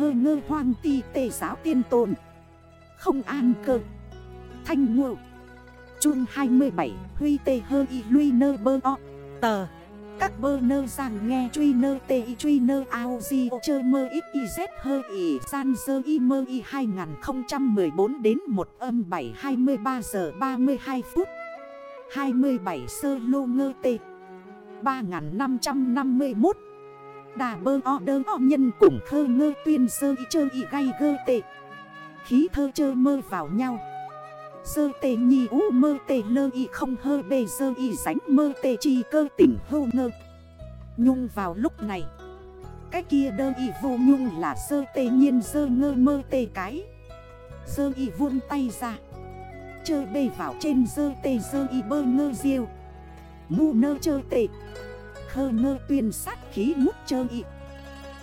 hơ ngơ hoang ti tề giáo tiên tồn. Không an cơ. Thanh ngộ. Trung 27 Huy tê hơ y lui nơ bơ o. Tờ. Các bơ nơ rằng nghe truy nơ tê y truy nơ ao di o chơ mơ ít y z hơ y san dơ y mơ y 2014 đến 1 âm 7 23 giờ 32 phút. 27 sơ lô ngơ tê. 3551 Đà bơ o đơ o nhân cùng khơ ngơ tuyên sơ y chơ y gây gơ tệ. Khí thơ chơ mơ vào nhau. Sơ tê nhi u mơ tê lơ y không hơ bê sơ y sánh mơ tê chi cơ tỉnh hô ngơ. Nhung vào lúc này. Cái kia đơ y vô nhung là sơ tê nhiên sơ ngơ mơ tê cái. Sơ y vuông tay ra. Chơ bê vào trên sơ tê sơ y bơ ngơ diêu. Mu nơ chơ tê Khơ ngơ tuyên sát khí mút chơ y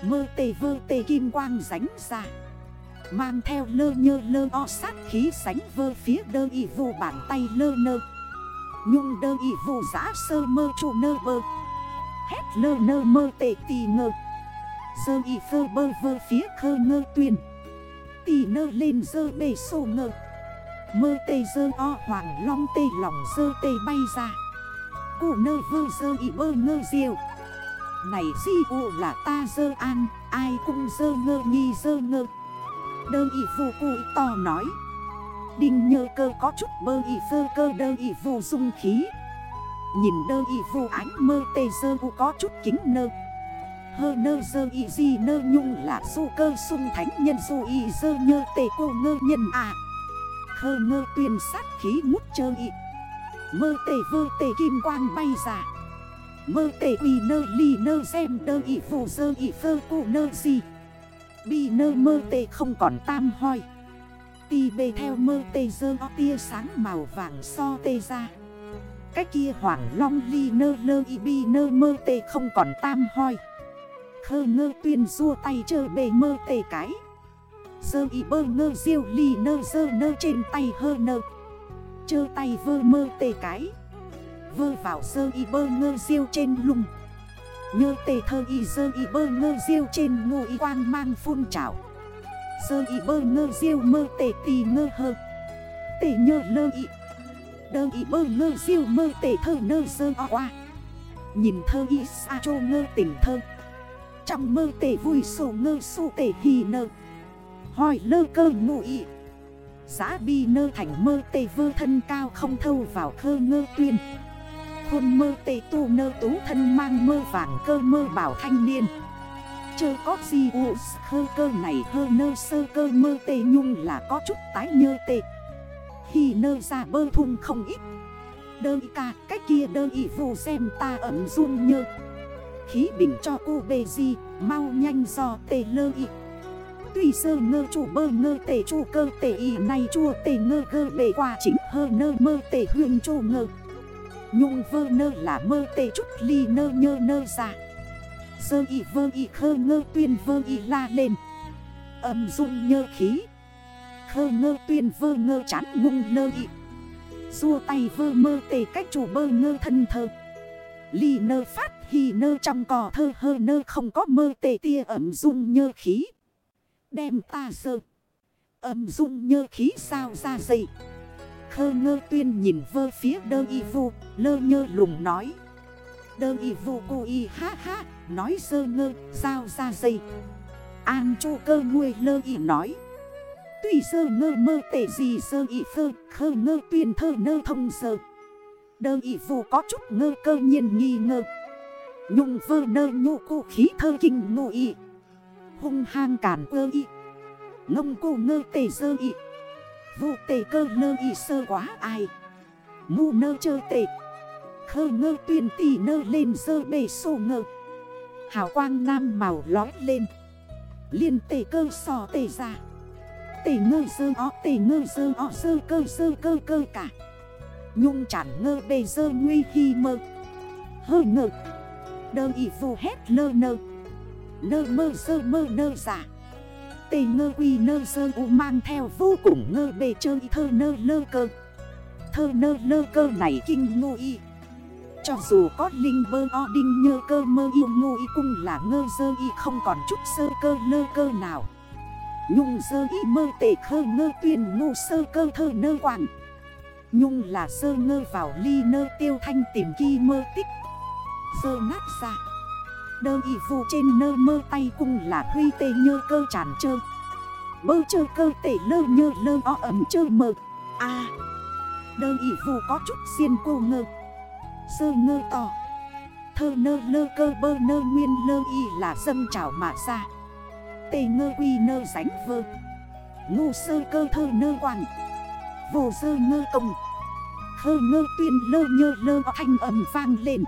Mơ tê vơ tê kim quang ránh ra. Mang theo lơ nhơ lơ o sát khí sánh vơ phía đơ y vù bàn tay lơ nơ. Nhung đơ y vù giã sơ mơ trụ nơ bơ. Hét lơ nơ mơ tệ tì ngơ. Dơ y vơ bơ vơ phía khơ ngơ tuyên. Tì nơ lên dơ bề sổ ngơ. Mơ tê dơ o hoàng long tê lòng dơ tê bay ra. Cụ nơ vơ dơ y bơ ngơ diêu Này di ụ là ta dơ an, Ai cũng dơ ngơ nhi dơ ngơ. Đơ y vô cụ to nói. Đinh nhơ cơ có chút bơ y vơ cơ đơ y vô dung khí. Nhìn đơ y vô ánh mơ tê dơ u có chút kính nơ. Hơ nơ dơ y di nơ nhung là du cơ sung thánh nhân du y dơ nhơ tê cô ngơ nhân à. Hơ ngơ tuyên sát khí mút chơ y. Mơ tê vơ tê kim quang bay ra. Mơ tê quỳ nơ ly nơ xem đơ y phù dơ y phơ cụ nơ gì Bi nơ mơ tê không còn tam hoi. Ti bê theo mơ tê dơ tia sáng màu vàng so tê ra. Cái kia hoàng long ly nơ lơ y bi nơ mơ tê không còn tam hoi. Khơ ngơ tuyên rua tay chơ bề mơ tê cái. Dơ y bơ ngơ diêu ly nơ dơ nơ trên tay hơ nơ. Chơ tay vơ mơ tê cái. Vơ vào sơ y bơ ngơ diêu trên lùng. Nhơ tề thơ y sơ y bơ ngơ diêu trên ngô y quang mang phun trào. Sơ y bơ ngơ diêu mơ tề tì ngơ hơ. Tề nhơ lơ y. Đơ y bơ ngơ diêu mơ tề thơ nơ sơ o oa. Nhìn thơ y xa chô ngơ tỉnh thơ. Trong mơ tề vui sổ ngơ su tề hì nơ. Hỏi lơ cơ ngụ y. Giá bi nơ thành mơ tê vơ thân cao không thâu vào khơ ngơ tuyên. Hôn mơ tê tu nơ tú thân mang mơ vàng cơ mơ bảo thanh niên. Chơ có gì u khơ cơ này hơ nơ sơ cơ mơ tê nhung là có chút tái nhơ tê. Khi nơ ra bơ thung không ít. Đơ ca cách kia đơ y vô xem ta ẩm run nhơ. Khí bình cho cô bê gì mau nhanh do tê lơ y. Tuy sơ ngơ chủ bơ ngơ tể chủ cơ tể y này chua tể ngơ gơ bể qua chính hơ nơ mơ tể huyền chô ngơ. Nhung vơ nơ là mơ tể chút ly nơ nhơ nơ ra Sơ y vơ y khơ ngơ tuyên vơ y la lên. Âm dung nhơ khí. Khơ ngơ tuyên vơ ngơ chán ngung lơ y Xua tay vơ mơ tể cách chủ bơ ngơ thân thơ. Ly nơ phát, hi nơ trong cò thơ, hơ nơ không có mơ tể tia ẩm dung nhơ khí. Đem ta sơ. Âm dung nhơ khí sao ra dậy. Khơ ngơ tuyên nhìn vơ phía đơ y vu, Lơ nhơ lùng nói. Đơ y vu cô y ha ha, Nói sơ ngơ, sao ra dây An chu cơ nguôi lơ y nói. Tùy sơ ngơ mơ tể gì sơ y phơ, Khơ ngơ tuyên thơ nơ thông sơ. Đơ y vu có chút ngơ cơ nhiên nghi ngơ. Nhung vơ nơ nhô cô khí thơ kinh ngô y. Hung hang cản ơ y. Ngông cô ngơ tề sơ y. Vụ tề cơ nơ y sơ quá ai. Ngu nơ chơ tề. Khơ ngơ tuyên tỷ nơ lên sơ bề sổ ngơ. Hào quang nam màu lói lên. Liên tề cơ sò tề ra. Tề ngơ sơ ó tề ngơ sơ ó sơ cơ sơ cơ cơ cả. Nhung chẳng ngơ bề sơ nguy khi mơ. Hơ ngơ. Đơ y vô hét lơ nơ. Nơ mơ sơ mơ nơ giả. Tê ngơ quy nơ sơ u mang theo vô cùng ngơ bề chơi thơ nơ lơ cơ. Thơ nơ lơ cơ này kinh ngô y. Cho dù có linh bơ o đinh nhơ cơ mơ yêu ngô y cung là ngơ sơ y không còn chút sơ cơ lơ cơ nào. Nhung sơ y mơ tệ khơ ngơ tuyên ngô sơ cơ thơ nơ quảng Nhung là sơ ngơ vào ly nơ tiêu thanh tìm kỳ mơ tích. Sơ nát ra. Đơ y vụ trên nơ mơ tay cung là huy tê nhơ cơ tràn chơ Bơ chơ cơ tể lơ nhơ lơ o ẩm chơ mơ À Đơ y vụ có chút xiên cô ngơ. Sơ ngơ to. Thơ nơ lơ cơ bơ nơ nguyên lơ y là dâng trào mà ra. Tê ngơ quy nơ ránh vơ. Ngu sơ cơ thơ nơ quảng Vô sơ ngơ công. Thơ ngơ tuyên lơ nhơ lơ thanh ẩm vang lên.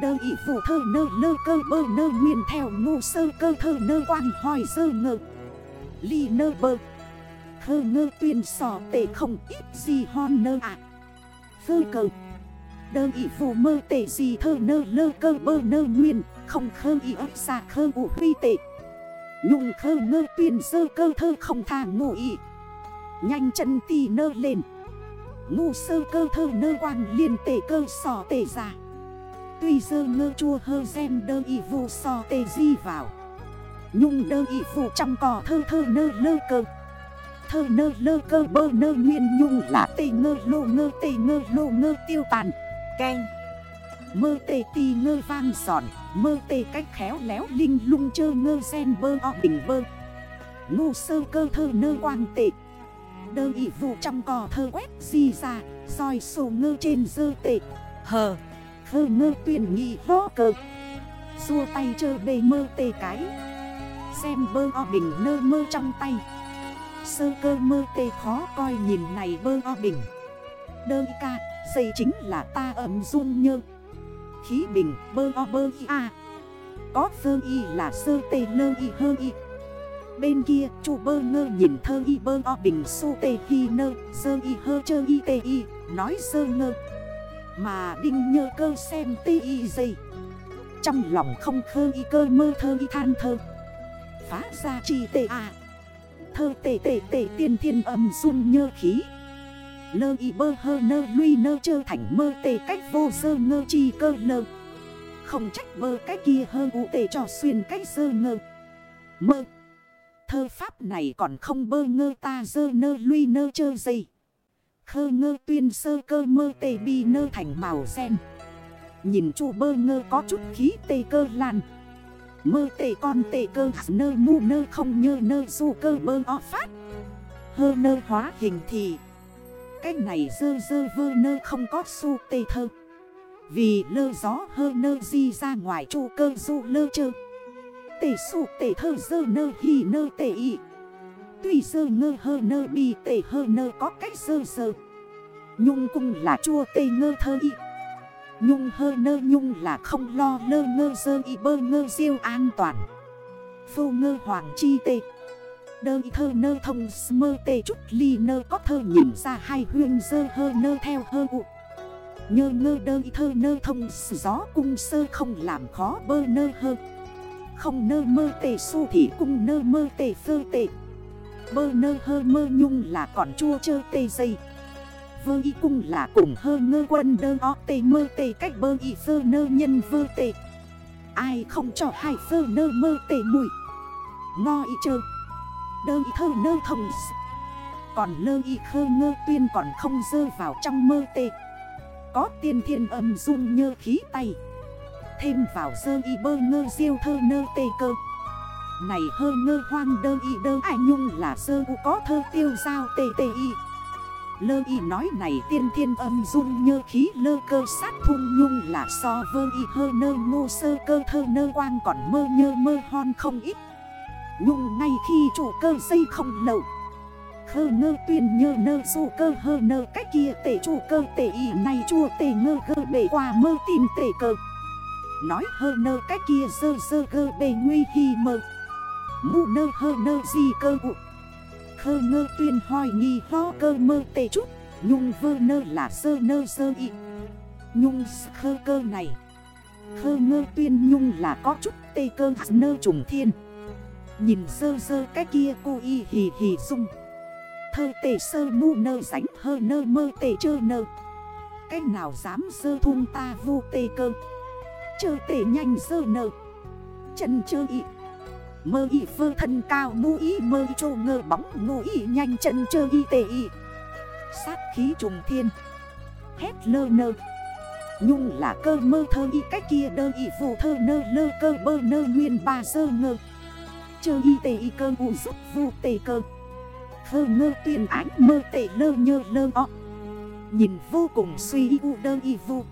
Đơ ị vụ thơ nơ lơ cơ bơ nơ nguyện theo ngu sơ cơ thơ nơ quang hỏi sơ ngơ. Ly nơ bơ. Khơ ngơ tuyên sò tệ không ít gì hon nơ ạ. À. Phơ cơ Đơ ị vụ mơ tệ gì thơ nơ lơ cơ bơ nơ nguyện, Không khơ ị ấp xa khơ ụ huy tệ. Nhung khơ ngơ tuyên sơ cơ thơ không thà ngủ ị. Nhanh chân tì nơ lên. Ngu sơ cơ thơ nơ quang liền tệ cơ sò tệ giả Tuy dơ ngơ chua hơ xem đơ y vụ so tê di vào. Nhung đơ y vụ trong cỏ thơ thơ nơ lơ cơ. Thơ nơ lơ cơ bơ nơ nguyên nhung là tê ngơ lô ngơ, tê ngơ lô ngơ tiêu tàn. Ken Mơ tê tì ngơ vang giòn, Mơ tê cách khéo léo linh lung chơ ngơ gen bơ o bình bơ. Ngu sơ cơ thơ nơ quang tệ. Đơ ị vụ trong cò thơ quét di ra, soi sổ ngơ trên dơ tệ. Hờ hơ ngơ tuyển nghị vô cờ. Xua tay chơ bề mơ tê cái. Xem bơ o bình nơ mơ trong tay. Sơ cơ mơ tê khó coi nhìn này bơ o bình. Đơ ca xây chính là ta ấm run nhơ. Khí bình, bơ o bơ y a. Có sơ y là sơ tê lơ y hơ y Bên kia chú bơ ngơ nhìn thơ y bơ o bình su tê hi nơ. Sơ y hơ chơ y tê y Nói sơ ngơ mà đinh nhơ cơ xem tê y dây Trong lòng không khơ y cơ mơ thơ y than thơ. Phá ra chi tê à. Thơ tê tê tê tiên thiên âm dung nhơ khí. Lơ y bơ hơ nơ luy nơ chơ thành mơ tê cách vô sơ ngơ chi cơ lơ Không trách bơ cách kia hơ u tê cho xuyên cách sơ ngơ. Mơ. Thơ pháp này còn không bơ ngơ ta dơ nơ luy nơ chơ dây Khơ ngơ tuyên sơ cơ mơ tê bi nơ thành màu sen Nhìn chu bơ ngơ có chút khí tê cơ lan. Mơ tê con tê cơ nơ mu nơ không nhơ nơ du cơ bơ o phát. Hơ nơ hóa hình thì, Cái này dơ dơ vơ nơ không có su tê thơ. Vì lơ gió hơ nơ di ra ngoài chu cơ du lơ chơ. Tê su tê thơ dơ nơ hì nơ tê y. Tuy sơ ngơ hơ nơ bi tệ hơ nơ có cách sơ sơ. Nhung cung là chua tê ngơ thơ y. Nhung hơ nơ nhung là không lo lơ ngơ sơ y bơ ngơ siêu an toàn. Phô ngơ hoàng chi tê. Đơ y thơ nơ thông mơ tê chút ly nơ có thơ nhìn ra hai huyên sơ hơ nơ theo hơ ụ Nhơ ngơ đơ y thơ nơ thông gió cung sơ không làm khó bơ nơ hơ. Không nơ mơ tê su thì cung nơ mơ tê phơ tê. Bơ nơ hơ mơ nhung là còn chua chơ tê dây. Vơ y cung là cùng hơ ngơ quân đơ o tê mơ tê cách bơ y sơ nơ nhân vơ tê. Ai không cho hai sơ nơ mơ tê mùi? Ngo y chơ. Đơ y thơ nơ thông Còn lơ y khơ ngơ tuyên còn không rơi vào trong mơ tê. Có tiên thiên âm dung nhơ khí tay. Thêm vào dơ y bơ ngơ diêu thơ nơ tê cơ này hơi ngơ hoang đơ y đơ ai nhung là sơ u có thơ tiêu giao tê tê y. Lơ y nói này tiên thiên âm dung nhơ khí lơ cơ sát thun nhung là so vơ y hơ nơ ngô sơ cơ thơ nơ quang còn mơ nhơ mơ hon không ít. Nhung ngay khi chủ cơ xây không lậu. Khơ ngơ tuyên nhơ nơ dù cơ hơ nơ cách kia tể chủ cơ tể y này chua tể ngơ gơ bể qua mơ tìm tể cơ. Nói hơ nơ cách kia sơ sơ gơ bể nguy hi mơ. Mu nơ hơ nơ di cơ ụ Khơ ngơ tuyên hoi nghi ho cơ mơ tê chút. Nhung vơ nơ là sơ nơ sơ y. Nhung khơ cơ này. Khơ ngơ tuyên nhung là có chút tê cơ nơ trùng thiên. Nhìn sơ sơ cái kia cô y hì hì sung. Thơ tê sơ mu nơ ránh hơ nơ mơ tê chơ nơ. Cái nào dám sơ thun ta vô tê cơ? Chơ tê nhanh sơ nơ. Chân chơ y. Mơ y vơ thân cao, mu y mơ y trô ngơ bóng ngô y nhanh chân chơ y tê y. Sát khí trùng thiên, Hét lơ nơ. Nhung là cơ mơ thơ y cách kia đơ y vụ thơ nơ, lơ cơ bơ nơ, nguyên ba sơ ngơ. Chơ y tê y cơ, u giúp vụ tê cơ. Thơ ngơ tuyên ánh mơ tê lơ nhơ lơ ọ Nhìn vô cùng suy u đơ y vụ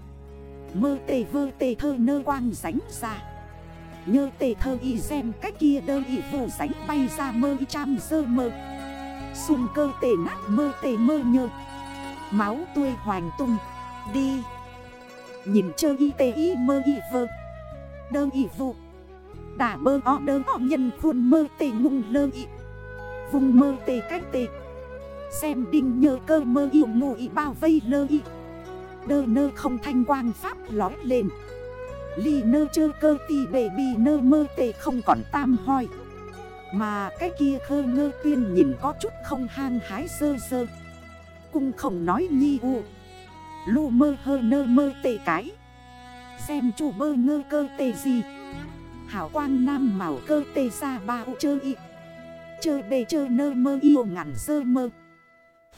Mơ tê vơ tê thơ nơ quang ránh ra. Nhơ tê thơ y xem cách kia đơ y vụ sánh bay ra mơ y trăm sơ mơ. Xung cơ tê nát mơ tê mơ nhơ. Máu tươi hoành tung. Đi. Nhìn chơ y tê y mơ y vơ. Đơ y vụ Đả bơ o đơ o nhân khuôn mơ tê ngung lơ y. Vùng mơ tê cách tê. Xem đinh nhơ cơ mơ y ngụ y bao vây lơ y. Đơ nơ không thanh quang pháp lói lên. Ly nơ chơ cơ tì bề bì nơ mơ tê không còn tam hoi. Mà cái kia khơ ngơ tuyên nhìn có chút không hang hái sơ sơ. Cung không nói nhi u. Lu mơ hơ nơ mơ tê cái. Xem chủ bơ ngơ cơ tê gì. Hảo quang nam màu cơ tê ra ba u chơ y. Chơ bề chơ nơ mơ yêu ngàn sơ mơ.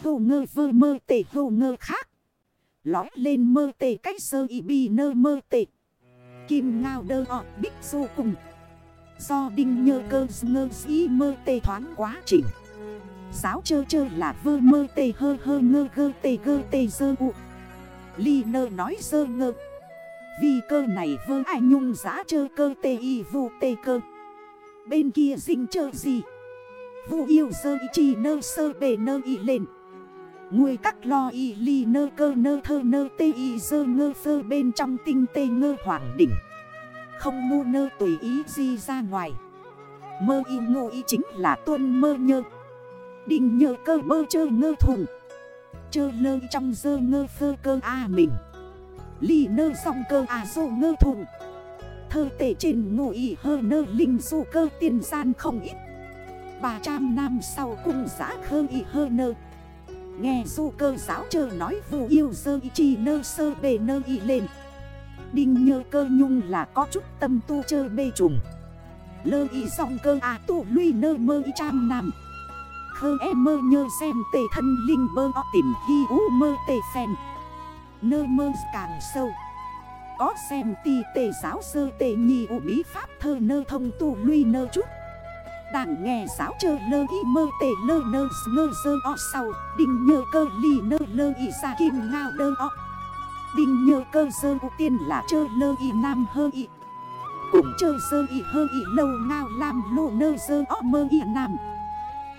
Hô ngơ vơ mơ tê hô ngơ khác. Lói lên mơ tê cách sơ y bi nơ mơ tê. Kim ngao đơ ọ bích du cùng. Do đinh nhơ cơ ngơ sĩ mơ tê thoáng quá trình. Giáo chơ chơ là vơ mơ tê hơ hơ ngơ gơ tê gơ tê dơ u. Ly nơ nói dơ ngơ. Vì cơ này vơ ai nhung giá chơ cơ tê y vu tê cơ. Bên kia dinh chơ gì. Vu yêu dơ y chi nơ sơ bề nơ y lên. Người các lo y ly nơ cơ nơ thơ nơ tê y dơ ngơ phơ bên trong tinh tê ngơ hoảng đỉnh. Không ngu nơ tùy ý di ra ngoài. Mơ y ngô y chính là tuân mơ nhơ. Đình nhơ cơ bơ chơ ngơ thùng. Chơ lơ trong dơ ngơ phơ cơ a mình. Ly nơ song cơ à dô ngơ thùng. Thơ tể trên ngô y hơ nơ linh dô cơ tiền gian không ít. Bà trăm năm sau cùng giã khơ y hơ nơ. Nghe du cơ giáo chờ nói vù yêu sơ y chi nơ sơ bề nơ y lên. Đinh nhơ cơ nhung là có chút tâm tu chơ bê trùng. Lơ y song cơ à tu luy nơ mơ y trăm năm Khơ em mơ nhơ xem tề thân linh bơ o tìm hi u mơ tề phèn Nơ mơ càng sâu. Có xem ti tề giáo sơ tề nhì u bí pháp thơ nơ thông tu luy nơ chút. Đảng nghe giáo chơ lơ y mơ tề lơ nơ, ngơ sơ o sau. Đình nhơ cơ ly nơ lơ y xa kim ngao đơ o. Đình nhơ cơ sơ u tiên là chơ lơ y nam hơ y. Cũng chơ sơ y hơ y lâu ngao làm lộ nơ sơ o mơ y nam.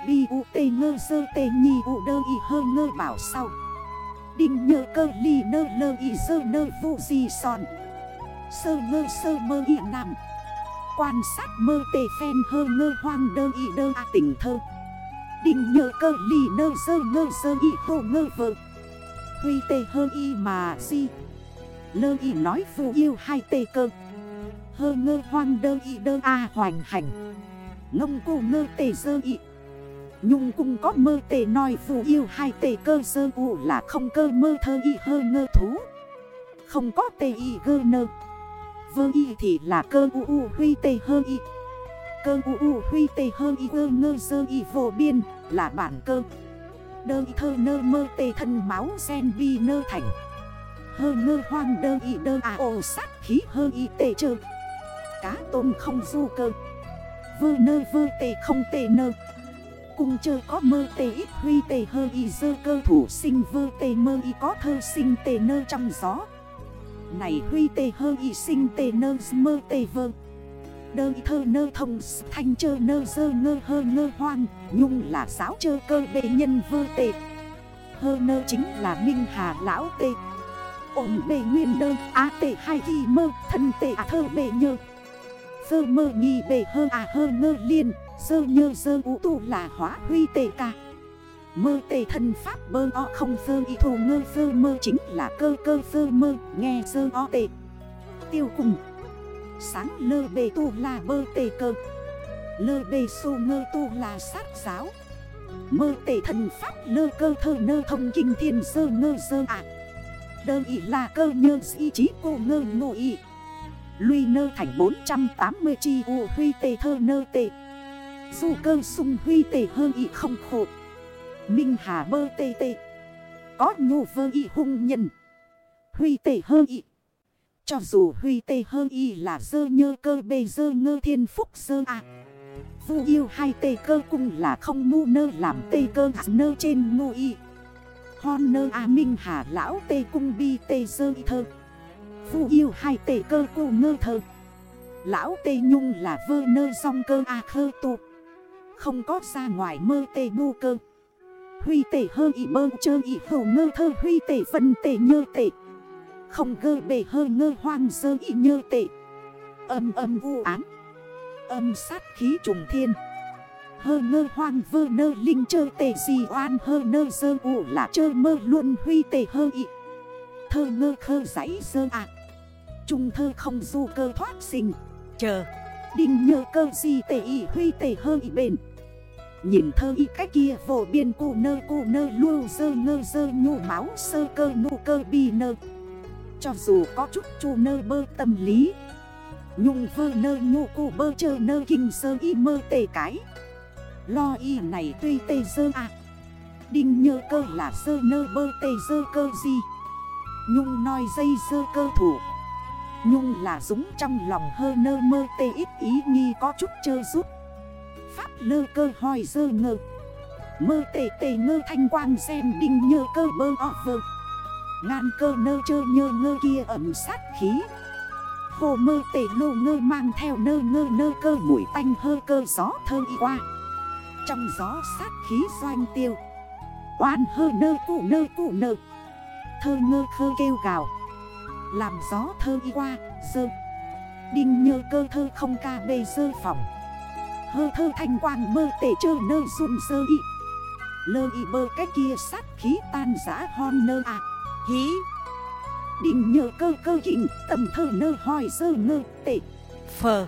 Bi u tê ngơ sơ tê nhi u đơ y hơ ngơ bảo sau. Đình nhơ cơ ly nơ lơ y sơ nơ vụ gì son. Sơ ngơ sơ mơ y nằm Quan sát mơ tê phen hơ ngơ hoang đơ y đơ a tỉnh thơ. Đình nhờ cơ lì nơ sơ ngơ sơ y hô ngơ vợ Huy tê hơ y mà si Lơ y nói phụ yêu hai tê cơ. Hơ ngơ hoang đơ y đơ a hoành hành. Ngông cô ngơ tê sơ y. Nhung cung có mơ tê nói phù yêu hai tê cơ sơ u là không cơ mơ thơ y hơ ngơ thú. Không có tê y gơ nơ. Vơ y thì là cơ u u huy tê hơ y. Cơ u u huy tê hơ y ơ ngơ sơ y vô biên, là bản cơ. Đơ y thơ nơ mơ tê thân máu sen bi nơ thành. Hơ ngơ hoang đơ y đơ à ô sát khí hơ y tê chơ. Cá tôm không du cơ. Vơ nơ vơ tê không tê nơ. Cùng chơ có mơ tê ít huy tê hơ y dơ cơ thủ sinh vơ tê mơ y có thơ sinh tê nơ trong gió. Này huy tê hơ y sinh tê nơ mơ tê vơ. Đơ y thơ nơ thông thanh chơ nơ dơ ngơ hơ ngơ hoang, Nhung là giáo chơ cơ bệ nhân vơ tê. Hơ nơ chính là minh hà lão tê. Ổn bề nguyên đơ, á tê hai thi mơ, thân tê à thơ bề nhơ. Dơ mơ nghi bề hơ à hơ ngơ liên Sơ nhơ sơ ú tụ là hóa huy tê ca. Mơ tê thân pháp bơ o không sơ y thù ngơ sơ mơ chính là cơ cơ sơ mơ, nghe sơ o tê. Tiêu cùng. Sáng lơ bề tu là bơ tê cơ. Lơ bề su ngơ tu là sát giáo. Mơ tê thần pháp lơ cơ thơ nơ thông kinh thiên sơ ngơ sơ ạ. Đơ ý là cơ nhơ sĩ trí cô ngơ ngộ ý Lui nơ thành 480 chi u huy tê thơ nơ tê. Du cơ sung huy tề hơ y không khổ. Minh hà bơ tê tê. Có nhu vơ y hung nhân. Huy tê hơ y. Cho dù huy tê hơ y là dơ nhơ cơ bê dơ ngơ thiên phúc dơ à Vu yêu hai tê cơ cung là không mu nơ làm tê cơ nơ trên ngu y. Hon nơ a minh hà lão tê cung bi tê dơ y thơ. Vu yêu hai tê cơ cô ngơ thơ. Lão tê nhung là vơ nơ song cơ a khơ tụ Không có ra ngoài mơ tê bu cơ. Huy tể hơ y bơ chơ y hầu ngơ thơ, huy tể phân tể nhơ tể. Không gơ bề hơ ngơ hoang sơ y nhơ tể. Âm âm vu ám, Âm sát khí trùng thiên. Hơ ngơ hoang vơ nơ linh chơ tể gì oan hơ nơ sơ ụ là chơ mơ luôn. Huy tể hơ y, Thơ ngơ khơ giấy sơ ạ. Trung thơ không du cơ thoát sinh, Chờ. Đình nhơ cơ gì tể y, huy tể hơ y bền. Nhìn thơ y cách kia, vô biên cô nơ cô nơ lưu dơ, ngơ, dơ nhu máu, sơ, cơ nụ cơ, bi, nơ. Cho dù có chút chu nơ, bơ, tâm lý. Nhung, vơ, nơ nhu cô, bơ, chơ, nơ, kinh, sơ, y, mơ, tê, cái. Lo y này, tuy, tê, dơ à Đinh, nhơ, cơ, là, sơ, nơ, bơ, tê, dơ, cơ gì Nhung nói dây, dơ, cơ, thủ. Nhung là dũng trong lòng, hơ, nơ, mơ, tê, ít ý, nghi, có chút chơ, rút. Pháp lơ cơ hoi dơ ngơ. Mơ tê tê ngơ thanh quang xem đinh nhơ cơ bơ ọ vơ. Ngàn cơ nơ chơ nhơ ngơ kia ẩm sát khí. Hồ mơ tê lô ngơ mang theo nơ ngơ nơ cơ mũi tanh hơ cơ gió thơ y qua. Trong gió sát khí doanh tiêu. Oan hơ nơ cụ nơ cụ nơ. Thơ ngơ khơ kêu gào. Làm gió thơ y qua Sơ Đinh nhơ cơ thơ không ca bê sơ phòng. Hơ thơ thanh quang mơ tể chơ nơ run sơ y. Lơ y bơ cái kia sát khí tan giã hon nơ à. Hí. Đinh nhơ cơ cơ kình tầm thơ nơ hỏi sơ ngơ tệ Phờ.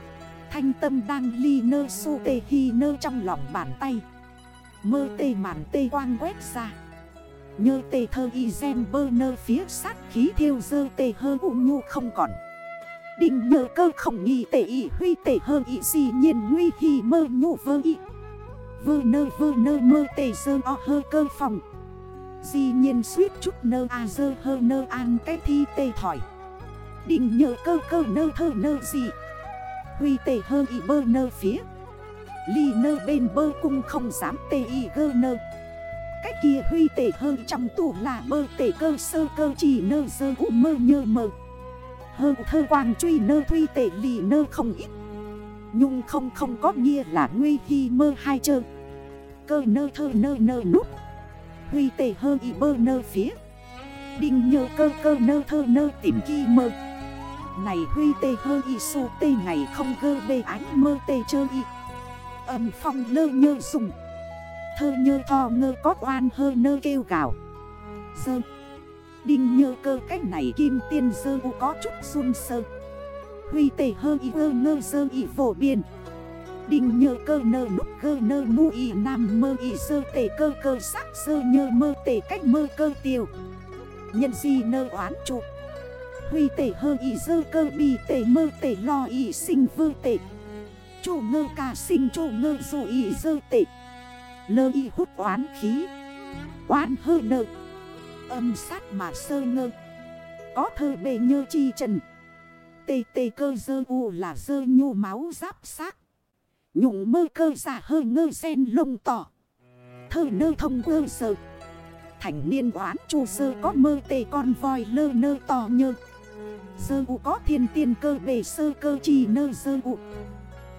Thanh tâm đang ly nơ su tê hi nơ trong lòng bàn tay. Mơ tê màn tê quang quét ra. Nhơ tê thơ y gen bơ nơ phía sát khí thiêu dơ tê hơ u nhu không còn Định nhờ cơ không nghi tệ ý, huy tệ hơ ý gì nhiên nguy hì mơ nhu vơ ý. Vơ nơ vơ nơ mơ tê dơ o hơ cơ phòng. Di nhiên suýt chút nơ a dơ hơ nơ an cái thi tê thỏi. Định nhờ cơ cơ nơ thơ nơ gì. Huy tê hơ ý bơ nơ phía. Ly nơ bên bơ cung không dám tê ý gơ nơ. Cách kia huy tể hơ trong tủ là bơ tể cơ sơ cơ chỉ nơ dơ u mơ nhơ mơ. Hơ thơ quang truy nơ thuy tệ lì nơ không ít. Nhung không không có nghĩa là nguy hi mơ hai chơ. Cơ nơ thơ nơ nơ nút. Huy tệ hơ y bơ nơ phía. Đinh nhơ cơ cơ nơ thơ nơ tìm kỳ mơ. Này huy tê hơ y su tê ngày không gơ bê ánh mơ tê chơ y. Âm phong lơ nhơ dùng thơ nhơ thò ngơ có oan hơ nơ kêu gào. Sơn Đinh nhơ cơ cách này kim tiên sơ u có chút run sơ. Huy tề hơ y ơ ngơ sơ y phổ biên. Đinh nhơ cơ nơ nút cơ nơ mu y nam mơ y sơ tề cơ cơ sắc sơ nhơ mơ tề cách mơ cơ tiêu. Nhân di nơ oán trụ. Huy tề hơ y sơ cơ bi tề mơ tề lo y sinh vơ tề Chủ ngơ cả sinh chủ ngơ dù y sơ tề Lơ y hút oán khí. Oán hơ nợ. Âm sát mà sơ ngơ. Có thơ bề nhơ chi trần. Tê tê cơ dơ u là dơ nhu máu giáp xác. Nhụng mơ cơ giả hơi ngơ sen lông tỏ. Thơ nơ thông ơ sợ Thành niên oán chu sơ có mơ tê con voi lơ nơ to nhơ. Sơ u có thiên tiên cơ bề sơ cơ chi nơ sơ u.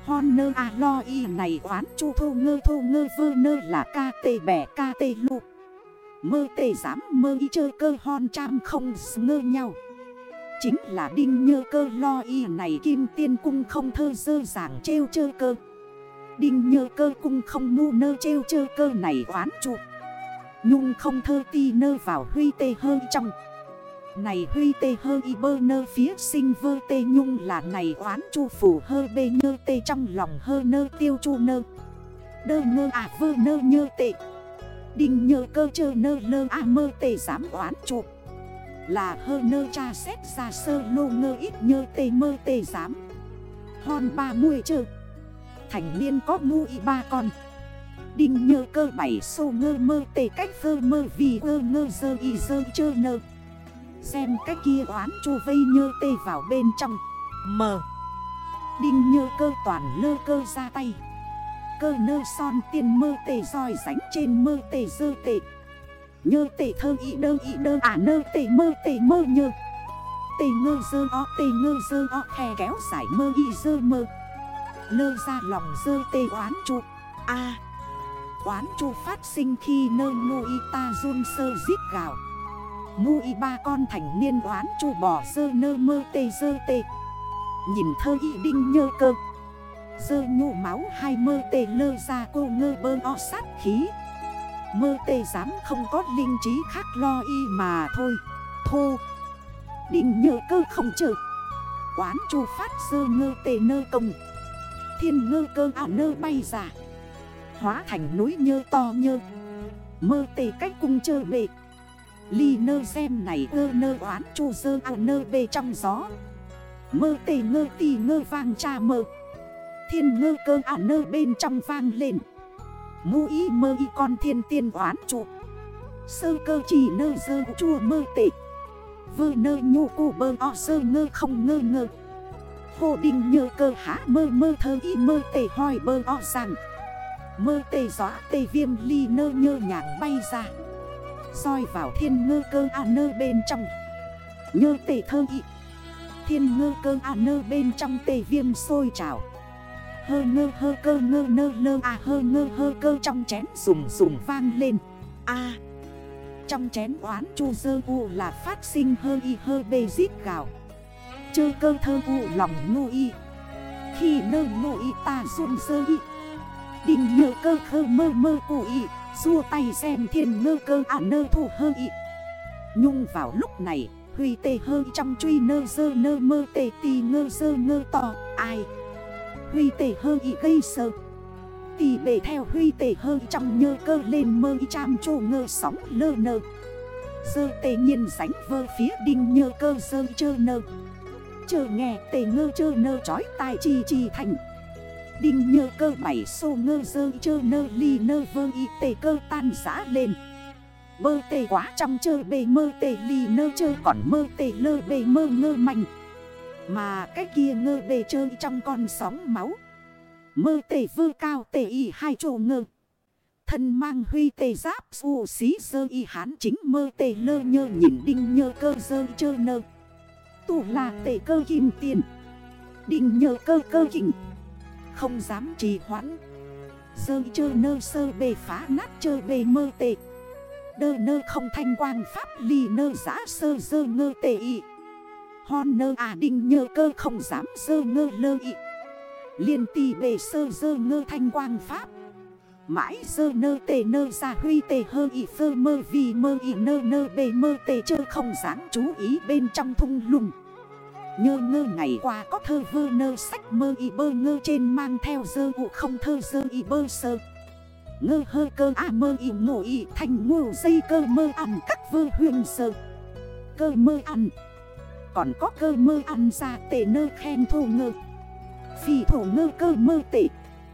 Hon nơ à lo y này oán chu thô ngơ thô ngơ vơ nơ là ca tê bẻ ca tê lụ Mơ tê dám mơ y chơ cơ hon trăm không ngơ nhau. Chính là đinh nhơ cơ lo y này kim tiên cung không thơ dơ dàng trêu chơ cơ. Đinh nhơ cơ cung không nu nơ trêu chơ cơ này oán trụ. Nhung không thơ ti nơ vào huy tê hơi trong. Này huy tê hơ y bơ nơ phía sinh vơ tê nhung là này oán chu phủ hơ bê nhơ tê trong lòng hơ nơ tiêu chu nơ. Đơ ngơ à vơ nơ nhơ tê. Đinh nhơ cơ chơ nơ lơ à mơ tê dám oán chụp Là hơ nơ cha xét ra sơ lô ngơ ít nhơ tê mơ tê dám Hòn ba mùi chơ. Thành niên có mu y ba con. Đinh nhơ cơ bảy sô ngơ mơ tề cách vơ mơ vì ơ ngơ dơ y dơ chơ nơ. Xem cách kia oán chu vây nhơ tê vào bên trong. Mờ. Đinh nhơ cơ toàn lơ cơ ra tay. Cơ nơ son tiền mơ tề soi ránh trên mơ tề dơ tề Nhơ tề thơ ý đơ ý đơ à nơ tề mơ tề mơ nhơ. Tề ngơ dơ o tề ngơ dơ o, khe kéo giải mơ y dơ mơ. Lơ ra lòng dơ tề oán trụ. A, Oán trụ phát sinh khi nơ ngô y ta run sơ giết gạo Ngu y ba con thành niên oán trụ bỏ dơ nơ mơ tề dơ tề Nhìn thơ y đinh nhơ cơ. Dơ nhụ máu hai mơ tê lơ ra cô ngơ bơ o sát khí. Mơ tê dám không có linh trí khác lo y mà thôi. Thô. Định nhờ cơ không chờ. Quán chu phát dơ ngơ tê nơ công. Thiên ngơ cơ ảo nơ bay ra. Hóa thành núi nhơ to nhơ. Mơ tê cách cung chơ bệ. Ly nơ xem này ơ nơ oán chu dơ ảo nơ bê trong gió. Mơ tê ngơ tì ngơ vang cha mơ. Thiên ngơ cơ ảo nơ bên trong vang lên. Mu ý mơ y con thiên tiên oán trụ. Sơ cơ chỉ nơ dơ chua mơ tệ. Vơ nơ nhô cụ bơ o sơ ngơ không ngơ ngơ. Hồ đình nhơ cơ há mơ mơ thơ y mơ tệ hỏi bơ o rằng. Mơ tê gió tê viêm ly nơ nhơ nhàng bay ra. Soi vào thiên ngơ cơ à nơ bên trong. Nhơ tê thơ y. Thiên ngơ cơ à nơ bên trong tê viêm sôi trào. Hơ ngơ hơ cơ ngơ nơ lơ à hơ ngơ hơ cơ trong chén sùng sùng vang lên. A Trong chén oán chu dơ u là phát sinh hơ y hơ bê giết gạo Chơ cơ thơ u lòng ngu y. Khi nơ ngu y ta run dơ y. Đình nhờ cơ khơ mơ mơ cụ y. Xua tay xem thiên ngơ cơ à nơ thủ hơ y. Nhung vào lúc này, Huy tê hơ trong truy nơ dơ nơ mơ tê tì ngơ dơ ngơ to. Ai? Huy tể hơ y gây sợ Tì bể theo huy tể hơ trong nhơ cơ lên mơ y cham chô ngơ sóng lơ nơ. Dơ tề nhiên sánh vơ phía đinh nhơ cơ dơ chơ nơ. Chờ nghe tề ngơ chơ nơ chói tai chi chi thành. Đinh nhơ cơ bảy sô ngơ dơ chơ nơ ly nơ vơ y tề cơ tan giã lên. Bơ tề quá trong chơ bề mơ tề ly nơ chơ còn mơ tề lơ bề mơ ngơ mạnh mà cái kia ngơ bề chơi trong con sóng máu. Mơ tề vơ cao tề y hai chỗ ngơ. Thân mang huy tề giáp su xí sơ y hán chính mơ tề lơ nhơ nhìn đinh nhơ cơ dơ chơ nơ. Tủ là tề cơ kim tiền. Đinh nhơ cơ cơ kỉnh không dám trì hoãn. Dơ chơ nơ sơ bề phá nát chơ bề mơ tề Đơ nơ không thanh quang pháp ly nơ giã sơ dơ ngơ tề y. Hon nơ à đinh nhơ cơ không dám sơ ngơ lơ y Liên tì bề sơ sơ ngơ thanh quang pháp. Mãi sơ nơ tề nơ ra huy tề hơ y phơ mơ vì mơ y nơ nơ bề mơ tề chơ không dám chú ý bên trong thung lùng Nhơ ngơ ngày qua có thơ vơ nơ sách mơ y bơ ngơ trên mang theo dơ vụ không thơ dơ y bơ sơ. Ngơ hơ cơ à mơ y ngộ y thành ngô dây cơ mơ ăn các vơ huyền sơ. Cơ mơ ăn còn có cơ mơ ăn ra tệ nơ khen thô ngơ. Phì thổ ngơ cơ mơ tệ.